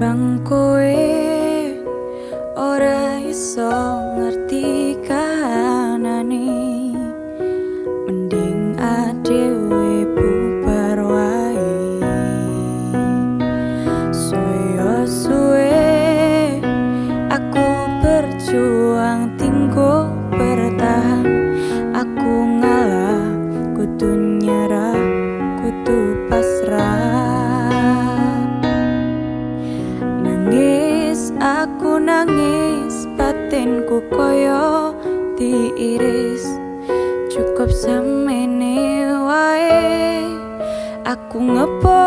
Timbang kowe ora iso nangis batinku koyo diiris. Cukup semene wae Aku ngepoti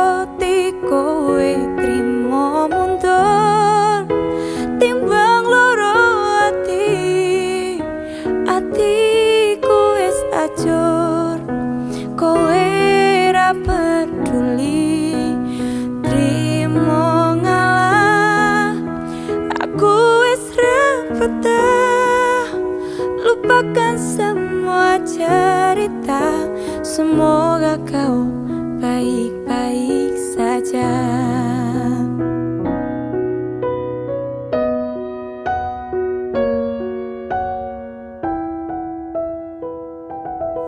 cerita. Semoga kau baik-baik saja.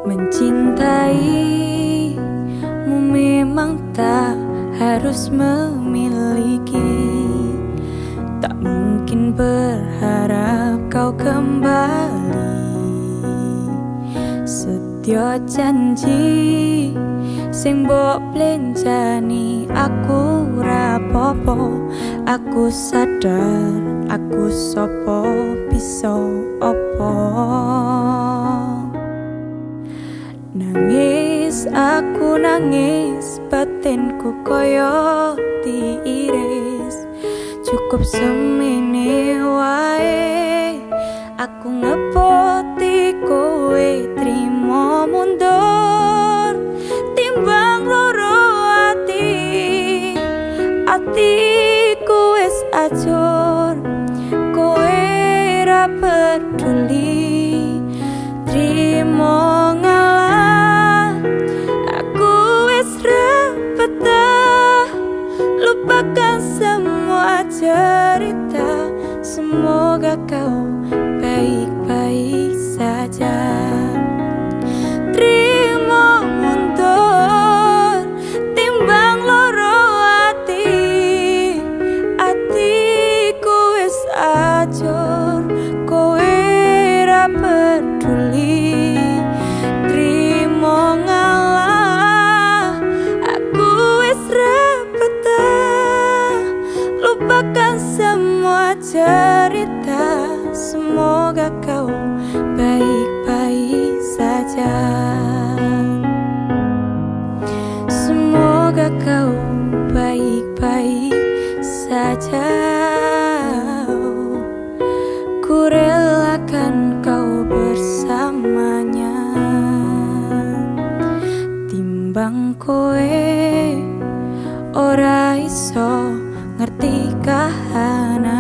Mencintaimu memang tak harus memiliki. Tak mungkin berharap kau kembali Setia janji Sing mbok plenjani aku rapopo Aku sadar aku sopo bisa opo Nangis aku nangis batinku koyo diiris. Cukup semene wae Aku ngepoti cerita Semoga kau cerita. Semoga kau baik-baik saja. Semoga kau baik-baik saja. Ku relakan kau bersamanya. Timbang kowe ora iso ngerti kahanane